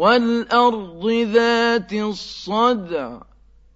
وَالْأَرْضِ ذَاتِ الصَّدْعِ